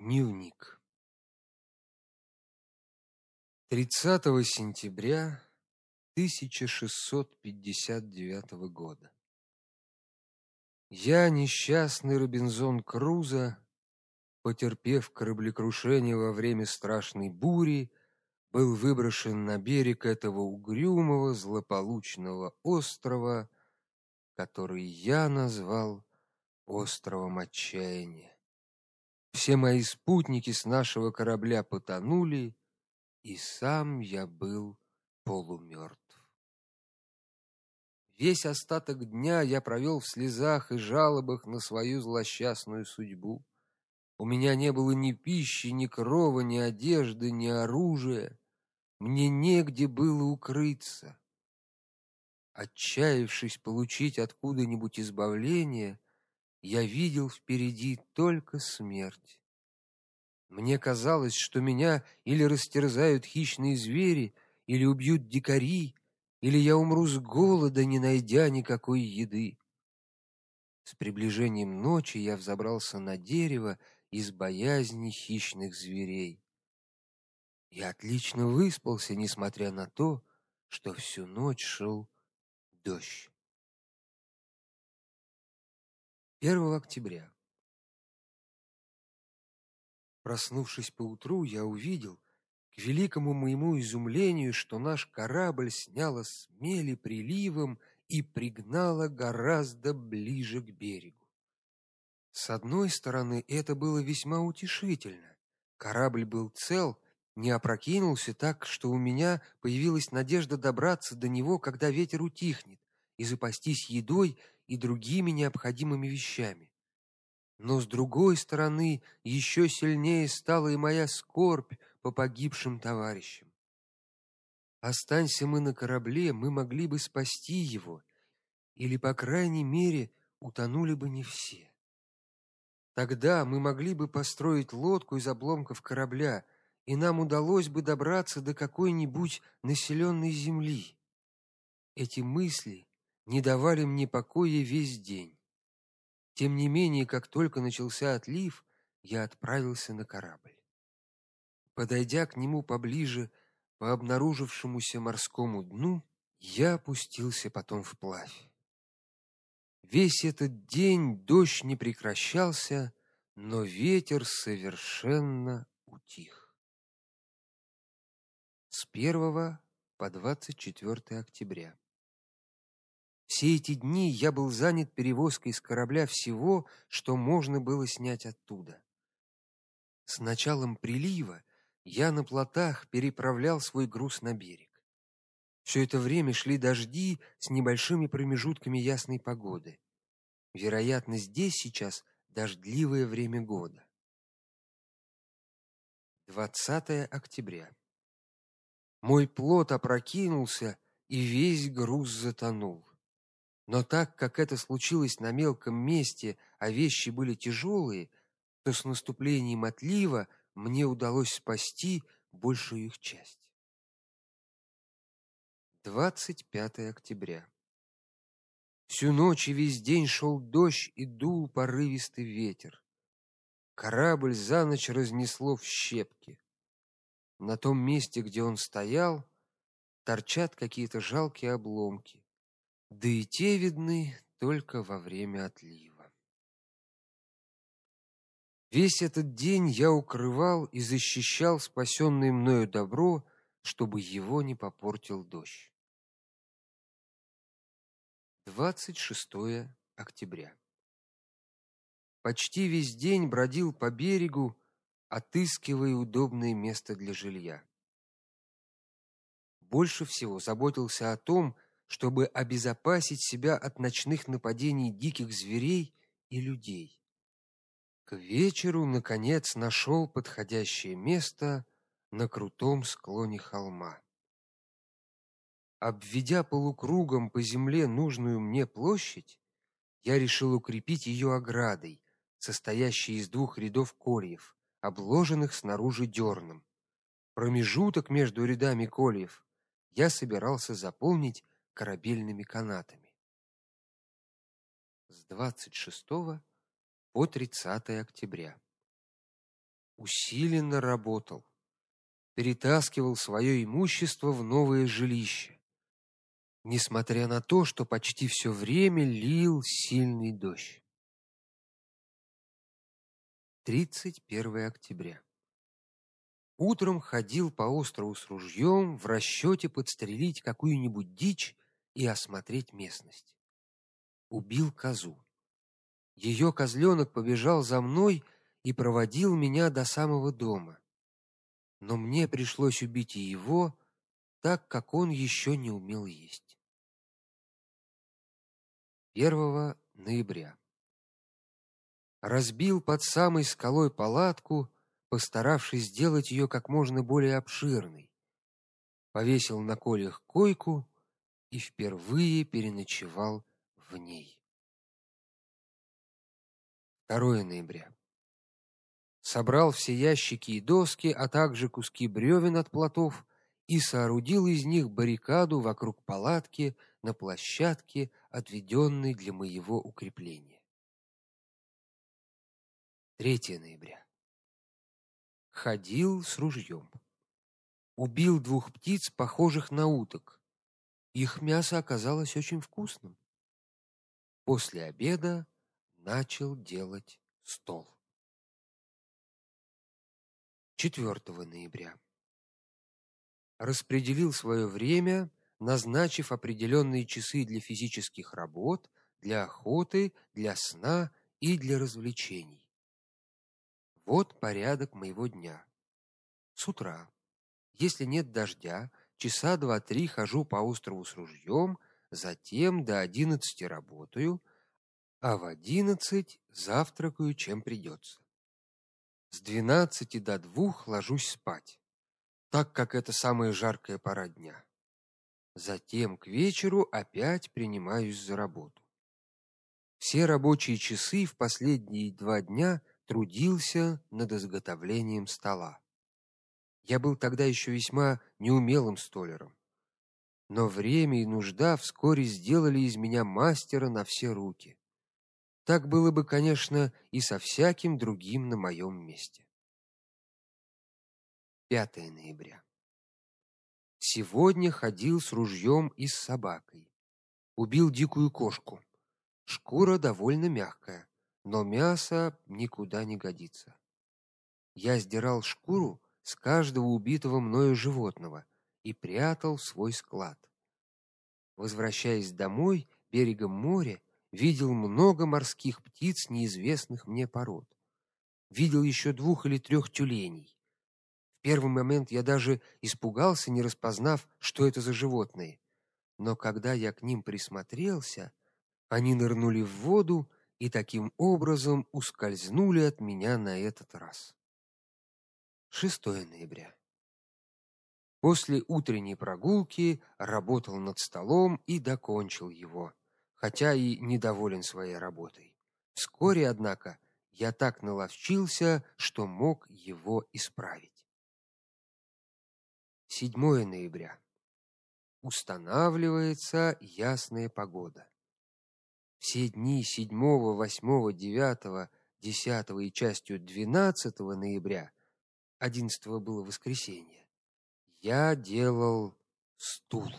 Дневник. 30 сентября 1659 года. Я, несчастный Робинзон Крузо, потерпев кораблекрушение во время страшной бури, был выброшен на берег этого угрюмого злополучного острова, который я назвал островом отчаяния. Все мои спутники с нашего корабля потонули, и сам я был полумертв. Весь остаток дня я провел в слезах и жалобах на свою злосчастную судьбу. У меня не было ни пищи, ни крова, ни одежды, ни оружия. Мне негде было укрыться. Отчаявшись получить откуда-нибудь избавление, я видел впереди только смерть. Мне казалось, что меня или растерзают хищные звери, или убьют дикари, или я умру с голода, не найдя никакой еды. С приближением ночи я взобрался на дерево из боязни хищных зверей. Я отлично выспался, несмотря на то, что всю ночь шел дождь. 1 октября. Проснувшись поутру, я увидел, к великому моему изумлению, что наш корабль сняло с мели приливом и пригнало гораздо ближе к берегу. С одной стороны, это было весьма утешительно. Корабль был цел, не опрокинулся так, что у меня появилась надежда добраться до него, когда ветер утихнет, и запастись едой и другими необходимыми вещами. Но с другой стороны, еще сильнее стала и моя скорбь по погибшим товарищам. Останься мы на корабле, мы могли бы спасти его, или по крайней мере утонули бы не все. Тогда мы могли бы построить лодку из обломков корабля, и нам удалось бы добраться до какой-нибудь населенной земли. Эти мысли не давали мне покоя весь день. Тем не менее, как только начался отлив, я отправился на корабль. Подойдя к нему поближе, по обнаружившемуся морскому дну, я опустился потом вплавь. Весь этот день дождь не прекращался, но ветер совершенно утих. С 1 по 24 октября. Все эти дни я был занят перевозкой с корабля всего, что можно было снять оттуда. С началом прилива я на плотах переправлял свой груз на берег. Все это время шли дожди с небольшими промежутками ясной погоды. Вероятно, здесь сейчас дождливое время года. 20 октября. Мой плот опрокинулся, и весь груз затонул. Но так как это случилось на мелком месте, а вещи были тяжелые, то с наступлением отлива мне удалось спасти большую их часть. 25 октября. Всю ночь и весь день шел дождь и дул порывистый ветер. Корабль за ночь разнесло в щепки. На том месте, где он стоял, торчат какие-то жалкие обломки да и те видны только во время отлива. Весь этот день я укрывал и защищал спасенное мною добро, чтобы его не попортил дождь. 26 октября. Почти весь день бродил по берегу, отыскивая удобное место для жилья. Больше всего заботился о том, чтобы обезопасить себя от ночных нападений диких зверей и людей. К вечеру наконец нашел подходящее место на крутом склоне холма. Обведя полукругом по земле нужную мне площадь, я решил укрепить ее оградой, состоящей из двух рядов кольев, обложенных снаружи дерном. Промежуток между рядами кольев я собирался заполнить корабельными канатами. С 26 по 30 октября. усиленно работал, перетаскивал свое имущество в новое жилище. Несмотря на то, что почти все время лил сильный дождь. 31 октября. Утром ходил по острову с ружьем в расчете подстрелить какую-нибудь дичь и осмотреть местность. Убил козу. Ее козленок побежал за мной и проводил меня до самого дома. Но мне пришлось убить и его, так как он еще не умел есть. 1 ноября разбил под самой скалой палатку, постаравшись сделать ее как можно более обширной. Повесил на колях койку и впервые переночевал в ней. 2 ноября. Собрал все ящики и доски, а также куски бревен от плотов и соорудил из них баррикаду вокруг палатки на площадке, отведенной для моего укрепления. 3 ноября. Ходил с ружьем. Убил двух птиц, похожих на уток. Их мясо оказалось очень вкусным. После обеда начал делать стол. 4 ноября. Распределил свое время, назначив определенные часы для физических работ, для охоты, для сна и для развлечений. Вот порядок моего дня. С утра, если нет дождя, часа два-три хожу по острову с ружьем, затем до одиннадцати работаю, а в одиннадцать завтракаю, чем придется. С двенадцати до двух ложусь спать, так как это самая жаркая пора дня. Затем к вечеру опять принимаюсь за работу. Все рабочие часы в последние два дня трудился над изготовлением стола. Я был тогда еще весьма неумелым столяром. Но время и нужда вскоре сделали из меня мастера на все руки. Так было бы, конечно, и со всяким другим на моем месте. 5 ноября. Сегодня ходил с ружьем и с собакой. Убил дикую кошку. Шкура довольно мягкая но мясо никуда не годится. Я сдирал шкуру с каждого убитого мною животного и прятал в свой склад. Возвращаясь домой, берегом моря, видел много морских птиц неизвестных мне пород. Видел еще двух или трех тюленей. В первый момент я даже испугался, не распознав, что это за животные. Но когда я к ним присмотрелся, они нырнули в воду и таким образом ускользнули от меня на этот раз. 6 ноября. После утренней прогулки работал над столом и докончил его, хотя и недоволен своей работой. Вскоре, однако, я так наловчился, что мог его исправить. 7 ноября. Устанавливается ясная погода. Все дни 7, 8, 9, 10 и частью 12 ноября, 11 было воскресенье, я делал стул.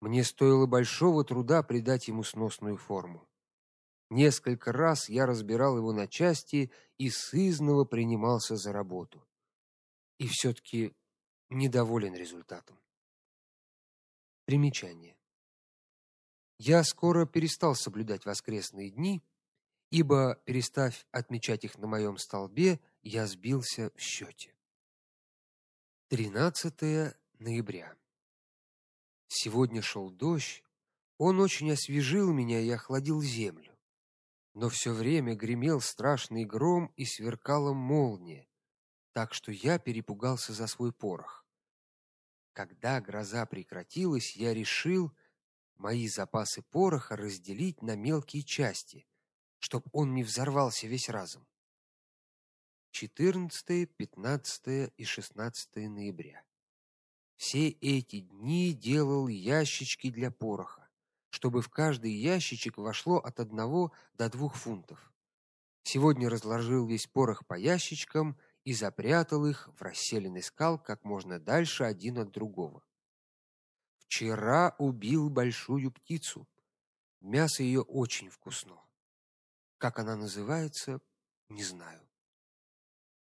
Мне стоило большого труда придать ему сносную форму. Несколько раз я разбирал его на части и сызново принимался за работу. И все таки недоволен результатом. Примечание. Я скоро перестал соблюдать воскресные дни, ибо, перестав отмечать их на моем столбе, я сбился в счете. 13 ноября. Сегодня шел дождь, он очень освежил меня и охладил землю. Но все время гремел страшный гром и сверкала молния, так что я перепугался за свой порох. Когда гроза прекратилась, я решил, мои запасы пороха разделить на мелкие части, чтобы он не взорвался весь разом. 14, 15 и 16 ноября. Все эти дни делал ящички для пороха, чтобы в каждый ящичек вошло от одного до двух фунтов. Сегодня разложил весь порох по ящичкам и запрятал их в расселенный скал как можно дальше один от другого. Вчера убил большую птицу. Мясо ее очень вкусно. Как она называется, не знаю.